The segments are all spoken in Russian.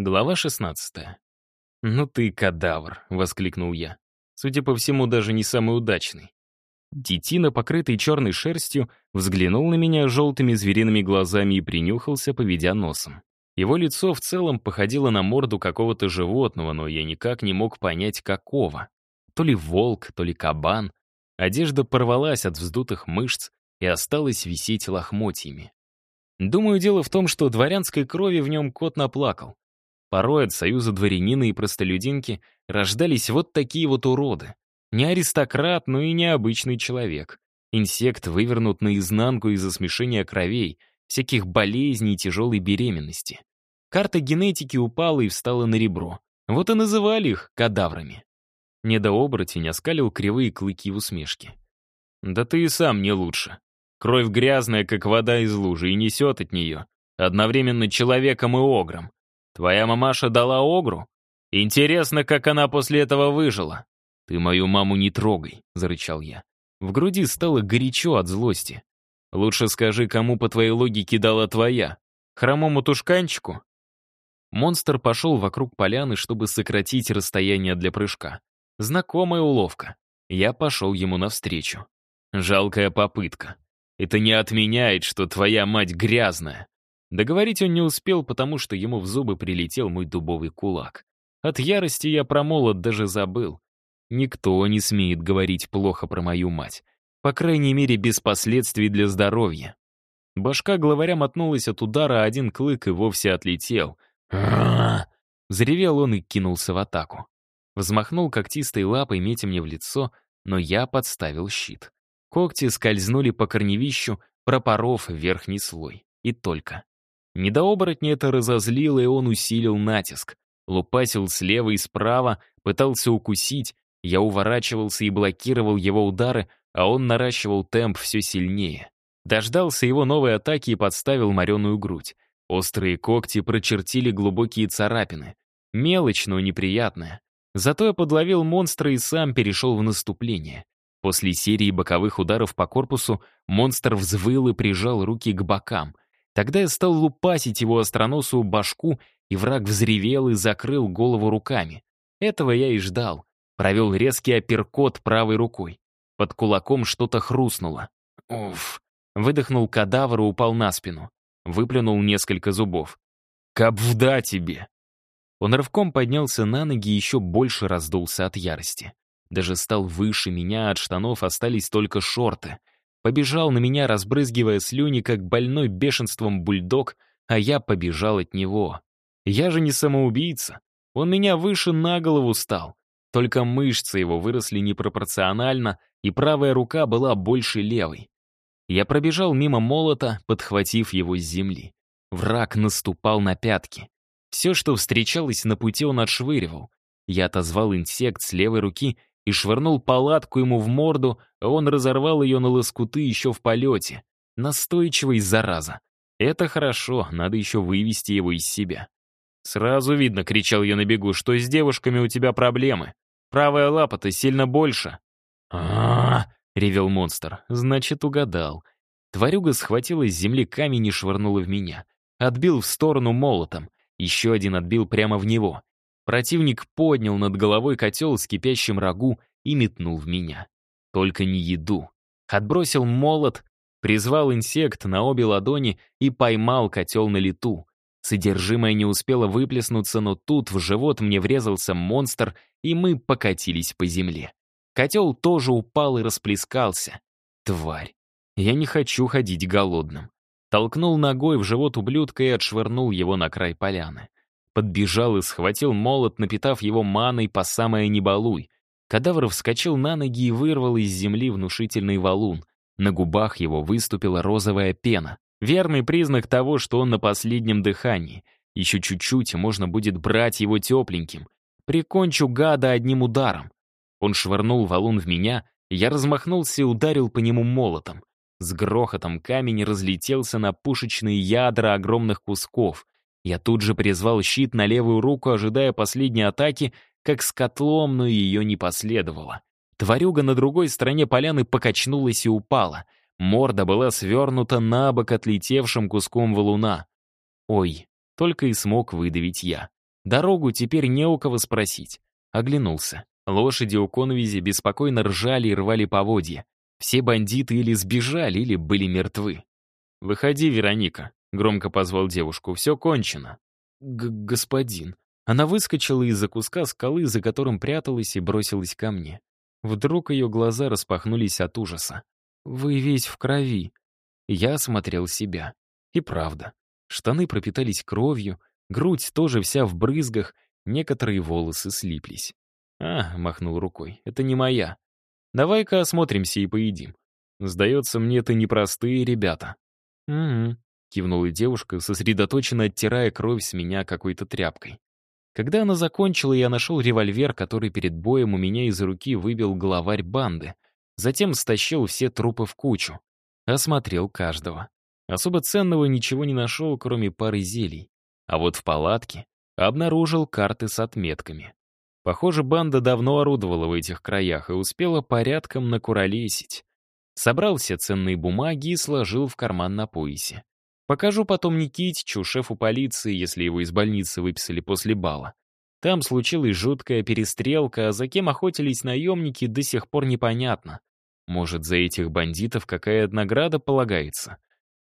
Глава 16. «Ну ты кадавр!» — воскликнул я. Судя по всему, даже не самый удачный. Детина, покрытый черной шерстью, взглянул на меня желтыми звериными глазами и принюхался, поведя носом. Его лицо в целом походило на морду какого-то животного, но я никак не мог понять, какого. То ли волк, то ли кабан. Одежда порвалась от вздутых мышц и осталась висеть лохмотьями. Думаю, дело в том, что дворянской крови в нем кот наплакал. Порой от союза дворянина и простолюдинки рождались вот такие вот уроды. Не аристократ, но и необычный человек. Инсект вывернут наизнанку из-за смешения кровей, всяких болезней и тяжелой беременности. Карта генетики упала и встала на ребро. Вот и называли их кадаврами. Недооборотень оскалил кривые клыки в усмешке. «Да ты и сам не лучше. Кровь грязная, как вода из лужи, и несет от нее. Одновременно человеком и огром. Твоя мамаша дала огру? Интересно, как она после этого выжила. Ты мою маму не трогай, зарычал я. В груди стало горячо от злости. Лучше скажи, кому по твоей логике дала твоя? Хромому тушканчику? Монстр пошел вокруг поляны, чтобы сократить расстояние для прыжка. Знакомая уловка. Я пошел ему навстречу. Жалкая попытка. Это не отменяет, что твоя мать грязная. Договорить он не успел, потому что ему в зубы прилетел мой дубовый кулак. От ярости я про молот даже забыл. Никто не смеет говорить плохо про мою мать. По крайней мере, без последствий для здоровья. Башка главаря мотнулась от удара, а один клык и вовсе отлетел. Заревел он и кинулся в атаку. Взмахнул когтистой лапой, метя мне в лицо, но я подставил щит. Когти скользнули по корневищу, пропоров верхний слой. И только. Недооборотня это разозлило, и он усилил натиск. Лупасил слева и справа, пытался укусить. Я уворачивался и блокировал его удары, а он наращивал темп все сильнее. Дождался его новой атаки и подставил мореную грудь. Острые когти прочертили глубокие царапины. Мелочь, но неприятная. Зато я подловил монстра и сам перешел в наступление. После серии боковых ударов по корпусу монстр взвыл и прижал руки к бокам — Тогда я стал лупасить его остроносую башку, и враг взревел и закрыл голову руками. Этого я и ждал. Провел резкий апперкот правой рукой. Под кулаком что-то хрустнуло. Уф. Выдохнул кадавр и упал на спину. Выплюнул несколько зубов. «Капвда тебе!» Он рывком поднялся на ноги и еще больше раздулся от ярости. Даже стал выше меня, от штанов остались только шорты — Побежал на меня, разбрызгивая слюни, как больной бешенством бульдог, а я побежал от него. Я же не самоубийца. Он меня выше на голову стал. Только мышцы его выросли непропорционально, и правая рука была больше левой. Я пробежал мимо молота, подхватив его с земли. Враг наступал на пятки. Все, что встречалось на пути, он отшвыривал. Я отозвал инсект с левой руки и швырнул палатку ему в морду, а он разорвал ее на лоскуты еще в полете. Настойчивый, зараза. Это хорошо, надо еще вывести его из себя. «Сразу видно», — кричал я на бегу, — «что с девушками у тебя проблемы. Правая лапа-то сильно больше». а ревел монстр. «Значит, угадал». Тварюга схватила с земли камень и швырнула в меня. Отбил в сторону молотом. Еще один отбил прямо в него. Противник поднял над головой котел с кипящим рагу и метнул в меня. Только не еду. Отбросил молот, призвал инсект на обе ладони и поймал котел на лету. Содержимое не успело выплеснуться, но тут в живот мне врезался монстр, и мы покатились по земле. Котел тоже упал и расплескался. Тварь. Я не хочу ходить голодным. Толкнул ногой в живот ублюдка и отшвырнул его на край поляны. Подбежал и схватил молот, напитав его маной по самое небалуй. Кадавр вскочил на ноги и вырвал из земли внушительный валун. На губах его выступила розовая пена. Верный признак того, что он на последнем дыхании. Еще чуть-чуть, и можно будет брать его тепленьким. Прикончу гада одним ударом. Он швырнул валун в меня, я размахнулся и ударил по нему молотом. С грохотом камень разлетелся на пушечные ядра огромных кусков — я тут же призвал щит на левую руку, ожидая последней атаки, как с котлом, но ее не последовало. Тварюга на другой стороне поляны покачнулась и упала. Морда была свернута на бок отлетевшим куском валуна. Ой, только и смог выдавить я. Дорогу теперь не у кого спросить. Оглянулся. Лошади у конвизи беспокойно ржали и рвали поводья. Все бандиты или сбежали, или были мертвы. «Выходи, Вероника», — громко позвал девушку, — «все кончено». Г «Господин». Она выскочила из-за куска скалы, за которым пряталась, и бросилась ко мне. Вдруг ее глаза распахнулись от ужаса. «Вы весь в крови». Я осмотрел себя. И правда. Штаны пропитались кровью, грудь тоже вся в брызгах, некоторые волосы слиплись. «А», — махнул рукой, — «это не моя. Давай-ка осмотримся и поедим. Сдается мне, это непростые ребята». «Угу», — кивнула девушка, сосредоточенно оттирая кровь с меня какой-то тряпкой. Когда она закончила, я нашел револьвер, который перед боем у меня из руки выбил главарь банды. Затем стащил все трупы в кучу. Осмотрел каждого. Особо ценного ничего не нашел, кроме пары зелий. А вот в палатке обнаружил карты с отметками. Похоже, банда давно орудовала в этих краях и успела порядком накуролесить. Собрал все ценные бумаги и сложил в карман на поясе. Покажу потом Никитичу, шефу полиции, если его из больницы выписали после бала. Там случилась жуткая перестрелка, а за кем охотились наемники, до сих пор непонятно. Может, за этих бандитов какая награда полагается?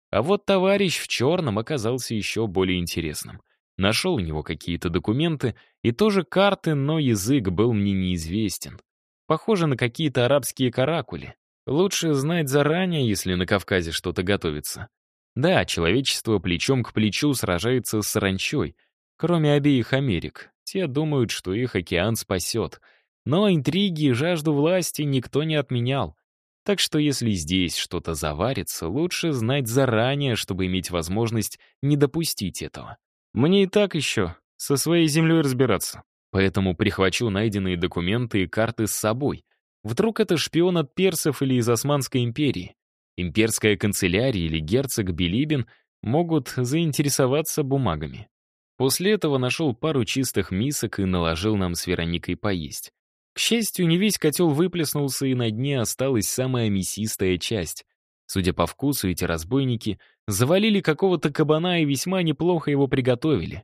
А вот товарищ в черном оказался еще более интересным. Нашел у него какие-то документы и тоже карты, но язык был мне неизвестен. Похоже на какие-то арабские каракули. Лучше знать заранее, если на Кавказе что-то готовится. Да, человечество плечом к плечу сражается с саранчой, кроме обеих Америк. Те думают, что их океан спасет. Но интриги и жажду власти никто не отменял. Так что если здесь что-то заварится, лучше знать заранее, чтобы иметь возможность не допустить этого. Мне и так еще со своей землей разбираться. Поэтому прихвачу найденные документы и карты с собой. Вдруг это шпион от персов или из Османской империи. Имперская канцелярия или герцог Билибин могут заинтересоваться бумагами. После этого нашел пару чистых мисок и наложил нам с Вероникой поесть. К счастью, не весь котел выплеснулся, и на дне осталась самая мясистая часть. Судя по вкусу, эти разбойники завалили какого-то кабана и весьма неплохо его приготовили.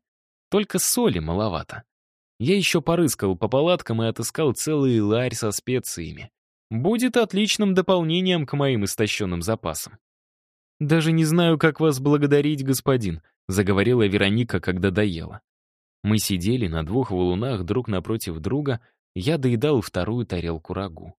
Только соли маловато. Я еще порыскал по палаткам и отыскал целый ларь со специями. Будет отличным дополнением к моим истощенным запасам. «Даже не знаю, как вас благодарить, господин», — заговорила Вероника, когда доела. Мы сидели на двух валунах друг напротив друга, я доедал вторую тарелку рагу.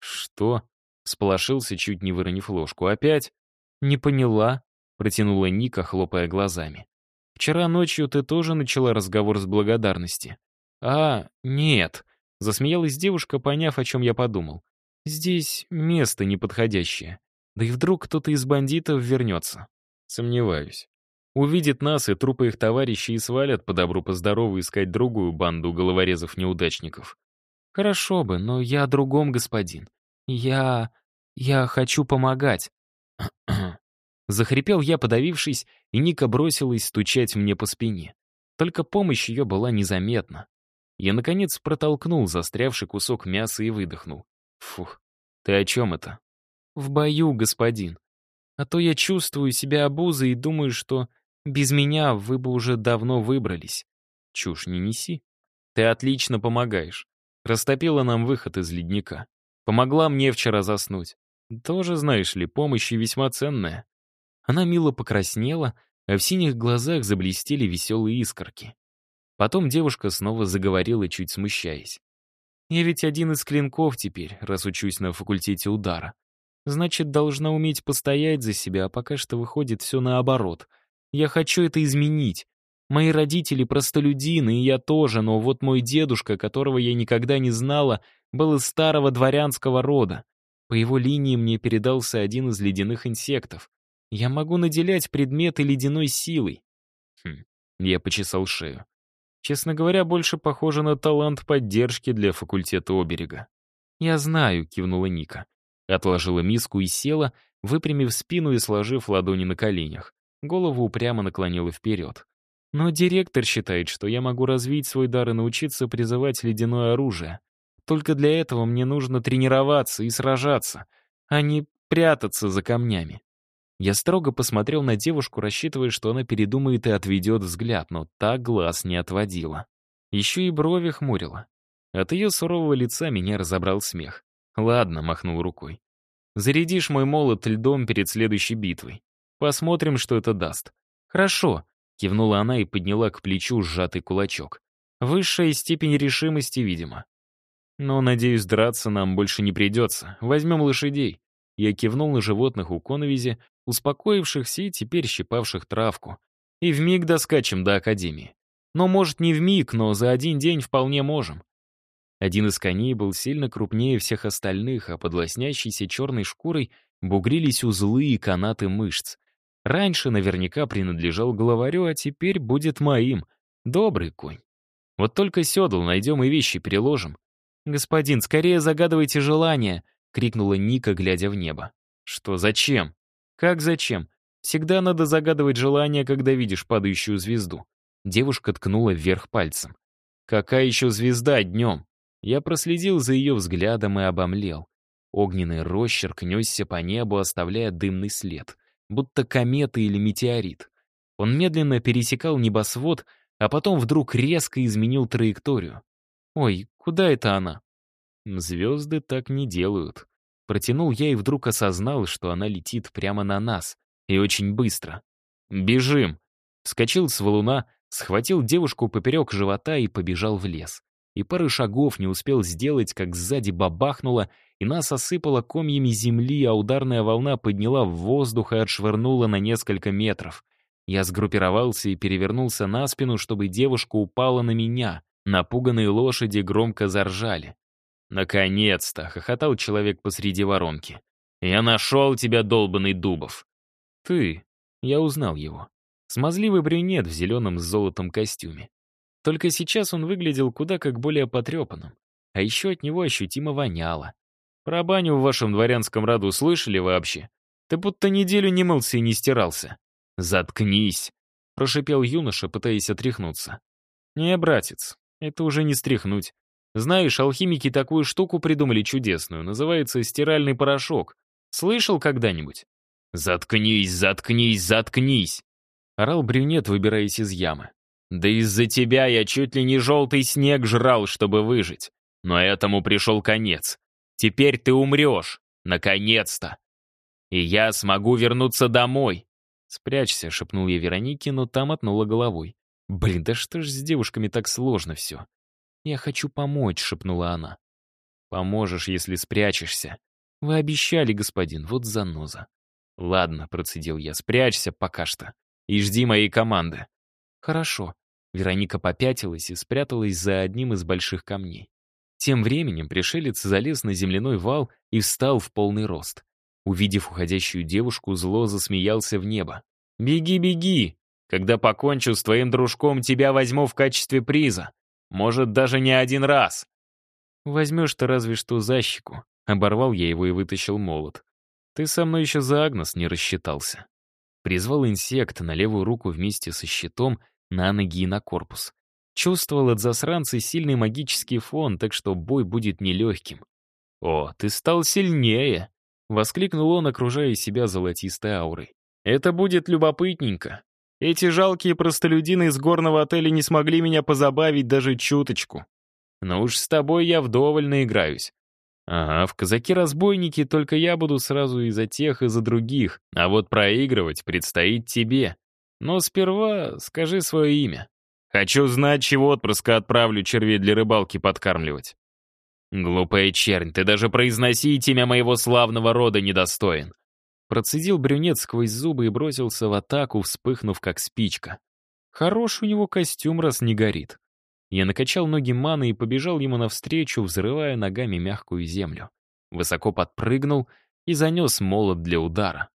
«Что?» Сполошился, чуть не выронив ложку. «Опять?» «Не поняла», — протянула Ника, хлопая глазами. «Вчера ночью ты тоже начала разговор с благодарности». «А, нет», — засмеялась девушка, поняв, о чем я подумал. «Здесь место неподходящее. Да и вдруг кто-то из бандитов вернется». «Сомневаюсь. Увидит нас и трупы их товарищей и свалят по добру по здорову искать другую банду головорезов-неудачников». «Хорошо бы, но я о другом, господин. «Я... я хочу помогать». Захрипел я, подавившись, и Ника бросилась стучать мне по спине. Только помощь ее была незаметна. Я, наконец, протолкнул застрявший кусок мяса и выдохнул. Фух, ты о чем это? В бою, господин. А то я чувствую себя обузой и думаю, что без меня вы бы уже давно выбрались. Чушь не неси. Ты отлично помогаешь. Растопила нам выход из ледника. Помогла мне вчера заснуть. Тоже, знаешь ли, помощь весьма ценная. Она мило покраснела, а в синих глазах заблестели веселые искорки. Потом девушка снова заговорила, чуть смущаясь. «Я ведь один из клинков теперь, раз учусь на факультете удара. Значит, должна уметь постоять за себя, а пока что выходит все наоборот. Я хочу это изменить. Мои родители простолюдины, и я тоже, но вот мой дедушка, которого я никогда не знала, был из старого дворянского рода. По его линии мне передался один из ледяных инсектов. Я могу наделять предметы ледяной силой. Хм, я почесал шею. Честно говоря, больше похоже на талант поддержки для факультета оберега. «Я знаю», — кивнула Ника. Отложила миску и села, выпрямив спину и сложив ладони на коленях. Голову упрямо наклонила вперед. Но директор считает, что я могу развить свой дар и научиться призывать ледяное оружие. Только для этого мне нужно тренироваться и сражаться, а не прятаться за камнями. Я строго посмотрел на девушку, рассчитывая, что она передумает и отведет взгляд, но та глаз не отводила. Еще и брови хмурила. От ее сурового лица меня разобрал смех. «Ладно», — махнул рукой. «Зарядишь мой молот льдом перед следующей битвой. Посмотрим, что это даст». «Хорошо», — кивнула она и подняла к плечу сжатый кулачок. «Высшая степень решимости, видимо». «Но, надеюсь, драться нам больше не придется. Возьмем лошадей». Я кивнул на животных у коновизи, успокоившихся и теперь щипавших травку. И вмиг доскачем до Академии. Но, может, не вмиг, но за один день вполне можем. Один из коней был сильно крупнее всех остальных, а под лоснящейся черной шкурой бугрились узлы и канаты мышц. Раньше наверняка принадлежал главарю, а теперь будет моим. Добрый конь. Вот только седл найдем и вещи переложим. «Господин, скорее загадывайте желание!» — крикнула Ника, глядя в небо. «Что, зачем?» «Как зачем? Всегда надо загадывать желание, когда видишь падающую звезду». Девушка ткнула вверх пальцем. «Какая еще звезда днем?» Я проследил за ее взглядом и обомлел. Огненный росчерк несся по небу, оставляя дымный след, будто комета или метеорит. Он медленно пересекал небосвод, а потом вдруг резко изменил траекторию. «Ой, куда это она?» «Звезды так не делают». Протянул я и вдруг осознал, что она летит прямо на нас. И очень быстро. «Бежим!» Вскочил с валуна, схватил девушку поперек живота и побежал в лес и пары шагов не успел сделать, как сзади бабахнуло, и нас осыпало комьями земли, а ударная волна подняла в воздух и отшвырнула на несколько метров. Я сгруппировался и перевернулся на спину, чтобы девушка упала на меня. Напуганные лошади громко заржали. «Наконец-то!» — хохотал человек посреди воронки. «Я нашел тебя, долбанный Дубов!» «Ты!» — я узнал его. Смазливый брюнет в зеленом с золотом костюме. Только сейчас он выглядел куда как более потрепанным. А еще от него ощутимо воняло. Про баню в вашем дворянском роду слышали вообще? Ты будто неделю не мылся и не стирался. «Заткнись!» — прошипел юноша, пытаясь отряхнуться. «Не, братец, это уже не стряхнуть. Знаешь, алхимики такую штуку придумали чудесную, называется стиральный порошок. Слышал когда-нибудь?» «Заткнись, заткнись, заткнись!» — орал брюнет, выбираясь из ямы. Да из-за тебя я чуть ли не желтый снег жрал, чтобы выжить. Но этому пришел конец. Теперь ты умрешь. Наконец-то. И я смогу вернуться домой. «Спрячься», — шепнул я Веронике, но там отнула головой. «Блин, да что ж с девушками так сложно все?» «Я хочу помочь», — шепнула она. «Поможешь, если спрячешься». «Вы обещали, господин, вот заноза». «Ладно», — процедил я, — «спрячься пока что. И жди моей команды». «Хорошо». Вероника попятилась и спряталась за одним из больших камней. Тем временем пришелец залез на земляной вал и встал в полный рост. Увидев уходящую девушку, зло засмеялся в небо. «Беги, беги! Когда покончу с твоим дружком, тебя возьму в качестве приза. Может, даже не один раз!» «Возьмешь ты разве что за щеку». Оборвал я его и вытащил молот. «Ты со мной еще за Агнес не рассчитался». Призвал инсект на левую руку вместе со щитом на ноги и на корпус. Чувствовал от засранца сильный магический фон, так что бой будет нелегким. «О, ты стал сильнее!» — воскликнул он, окружая себя золотистой аурой. «Это будет любопытненько. Эти жалкие простолюдины из горного отеля не смогли меня позабавить даже чуточку. Но уж с тобой я вдоволь наиграюсь. Ага, в казаки-разбойники только я буду сразу и за тех, и за других, а вот проигрывать предстоит тебе. Но сперва скажи свое имя. Хочу знать, чего отпрыска отправлю червей для рыбалки подкармливать. Глупая чернь, ты даже произносить имя моего славного рода недостоин. Процедил брюнет сквозь зубы и бросился в атаку, вспыхнув как спичка. Хорош у него костюм, раз не горит. Я накачал ноги маны и побежал ему навстречу, взрывая ногами мягкую землю. Высоко подпрыгнул и занес молот для удара.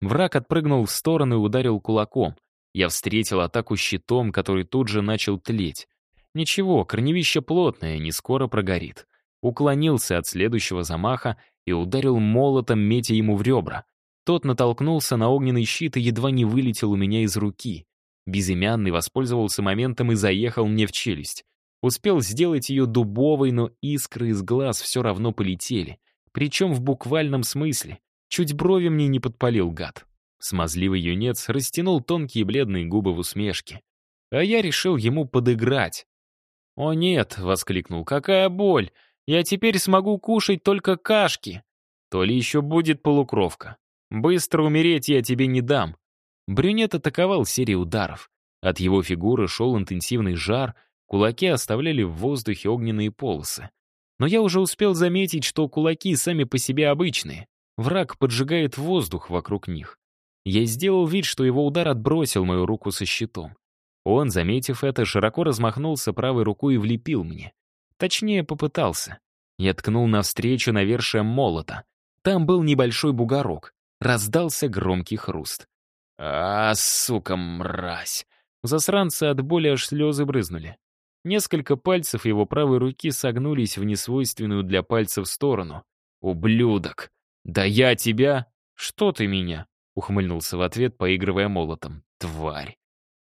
Враг отпрыгнул в сторону и ударил кулаком. Я встретил атаку щитом, который тут же начал тлеть. Ничего, корневище плотное, не скоро прогорит. Уклонился от следующего замаха и ударил молотом, метя ему в ребра. Тот натолкнулся на огненный щит и едва не вылетел у меня из руки. Безымянный воспользовался моментом и заехал мне в челюсть. Успел сделать ее дубовой, но искры из глаз все равно полетели. Причем в буквальном смысле. Чуть брови мне не подпалил гад. Смазливый юнец растянул тонкие бледные губы в усмешке. А я решил ему подыграть. «О нет!» — воскликнул. «Какая боль! Я теперь смогу кушать только кашки!» «То ли еще будет полукровка. Быстро умереть я тебе не дам!» Брюнет атаковал серией ударов. От его фигуры шел интенсивный жар, кулаки оставляли в воздухе огненные полосы. Но я уже успел заметить, что кулаки сами по себе обычные. Враг поджигает воздух вокруг них. Я сделал вид, что его удар отбросил мою руку со щитом. Он, заметив это, широко размахнулся правой рукой и влепил мне. Точнее, попытался. Я ткнул навстречу навершием молота. Там был небольшой бугорок. Раздался громкий хруст. «А, сука, мразь!» Засранцы от боли аж слезы брызнули. Несколько пальцев его правой руки согнулись в несвойственную для пальцев сторону. «Ублюдок! Да я тебя...» «Что ты меня?» — ухмыльнулся в ответ, поигрывая молотом. «Тварь!»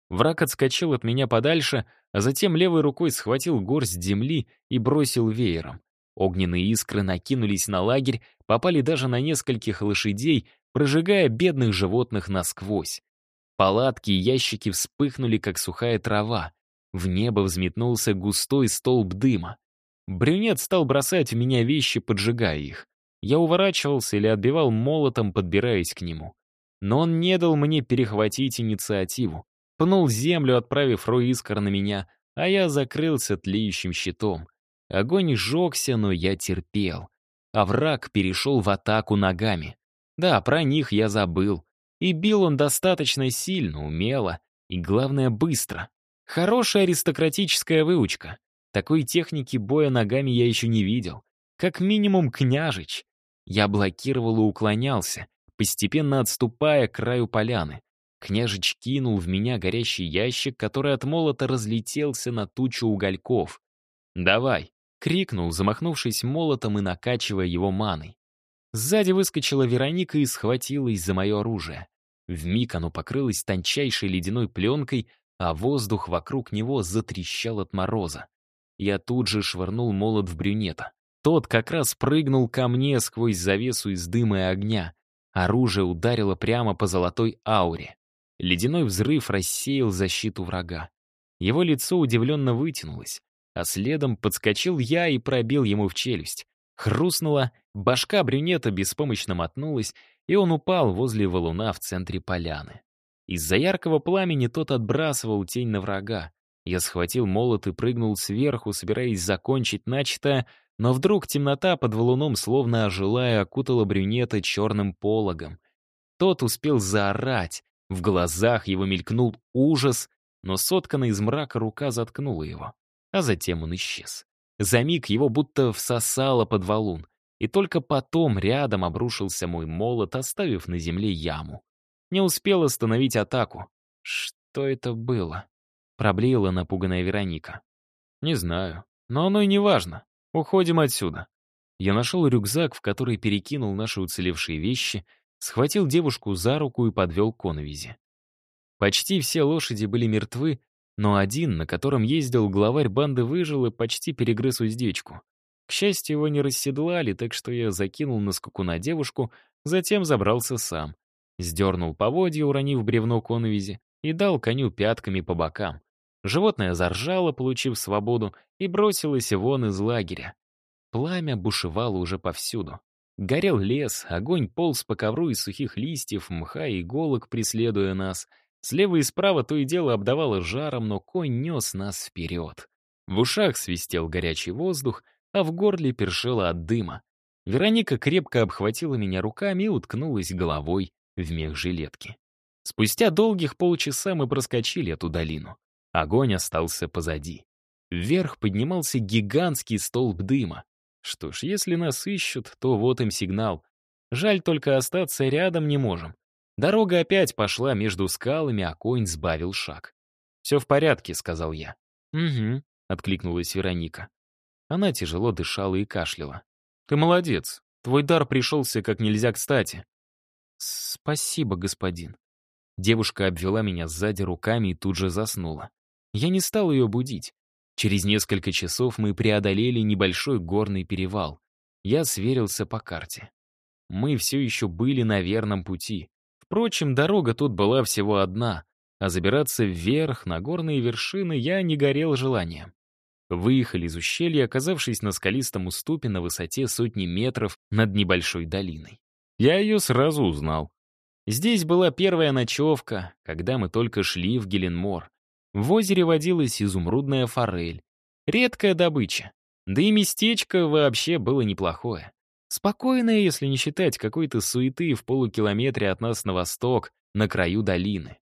Враг отскочил от меня подальше, а затем левой рукой схватил горсть земли и бросил веером. Огненные искры накинулись на лагерь, попали даже на нескольких лошадей, прожигая бедных животных насквозь. Палатки и ящики вспыхнули, как сухая трава. В небо взметнулся густой столб дыма. Брюнет стал бросать в меня вещи, поджигая их. Я уворачивался или отбивал молотом, подбираясь к нему. Но он не дал мне перехватить инициативу пнул землю, отправив рой искр на меня, а я закрылся тлеющим щитом. Огонь сжегся, но я терпел. А враг перешел в атаку ногами. Да, про них я забыл. И бил он достаточно сильно, умело и, главное, быстро. Хорошая аристократическая выучка. Такой техники боя ногами я еще не видел. Как минимум княжич. Я блокировал и уклонялся, постепенно отступая к краю поляны. Княжич кинул в меня горящий ящик, который от молота разлетелся на тучу угольков. «Давай!» — крикнул, замахнувшись молотом и накачивая его маной. Сзади выскочила Вероника и схватилась за мое оружие. Вмиг оно покрылось тончайшей ледяной пленкой, а воздух вокруг него затрещал от мороза. Я тут же швырнул молот в брюнета. Тот как раз прыгнул ко мне сквозь завесу из дыма и огня. Оружие ударило прямо по золотой ауре. Ледяной взрыв рассеял защиту врага. Его лицо удивленно вытянулось, а следом подскочил я и пробил ему в челюсть. Хрустнула, башка брюнета беспомощно мотнулась, и он упал возле валуна в центре поляны. Из-за яркого пламени тот отбрасывал тень на врага. Я схватил молот и прыгнул сверху, собираясь закончить начатое, но вдруг темнота под валуном, словно ожила и окутала брюнета черным пологом. Тот успел заорать, в глазах его мелькнул ужас, но сотканная из мрака рука заткнула его. А затем он исчез. За миг его будто всосало под валун, и только потом рядом обрушился мой молот, оставив на земле яму. Не успел остановить атаку. Что это было? Проблеяла напуганная Вероника. Не знаю, но оно и не важно. Уходим отсюда. Я нашел рюкзак, в который перекинул наши уцелевшие вещи — схватил девушку за руку и подвел к коновизе. Почти все лошади были мертвы, но один, на котором ездил главарь банды, выжил и почти перегрыз уздечку. К счастью, его не расседлали, так что я закинул на скаку девушку, затем забрался сам. Сдернул поводья, уронив бревно коновизи, и дал коню пятками по бокам. Животное заржало, получив свободу, и бросилось вон из лагеря. Пламя бушевало уже повсюду. Горел лес, огонь полз по ковру из сухих листьев, мха и иголок, преследуя нас. Слева и справа то и дело обдавало жаром, но конь нес нас вперед. В ушах свистел горячий воздух, а в горле першило от дыма. Вероника крепко обхватила меня руками и уткнулась головой в мех жилетки. Спустя долгих полчаса мы проскочили эту долину. Огонь остался позади. Вверх поднимался гигантский столб дыма. Что ж, если нас ищут, то вот им сигнал. Жаль, только остаться рядом не можем. Дорога опять пошла между скалами, а конь сбавил шаг. «Все в порядке», — сказал я. «Угу», — откликнулась Вероника. Она тяжело дышала и кашляла. «Ты молодец. Твой дар пришелся как нельзя кстати». «Спасибо, господин». Девушка обвела меня сзади руками и тут же заснула. Я не стал ее будить. Через несколько часов мы преодолели небольшой горный перевал. Я сверился по карте. Мы все еще были на верном пути. Впрочем, дорога тут была всего одна, а забираться вверх, на горные вершины, я не горел желанием. Выехали из ущелья, оказавшись на скалистом уступе на высоте сотни метров над небольшой долиной. Я ее сразу узнал. Здесь была первая ночевка, когда мы только шли в Геленмор. В озере водилась изумрудная форель. Редкая добыча. Да и местечко вообще было неплохое. Спокойное, если не считать какой-то суеты в полукилометре от нас на восток, на краю долины.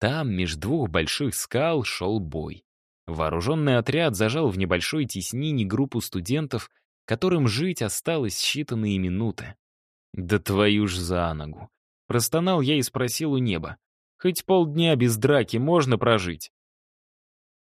Там, меж двух больших скал, шел бой. Вооруженный отряд зажал в небольшой теснине группу студентов, которым жить осталось считанные минуты. «Да твою ж за ногу!» Простонал я и спросил у неба. «Хоть полдня без драки можно прожить?»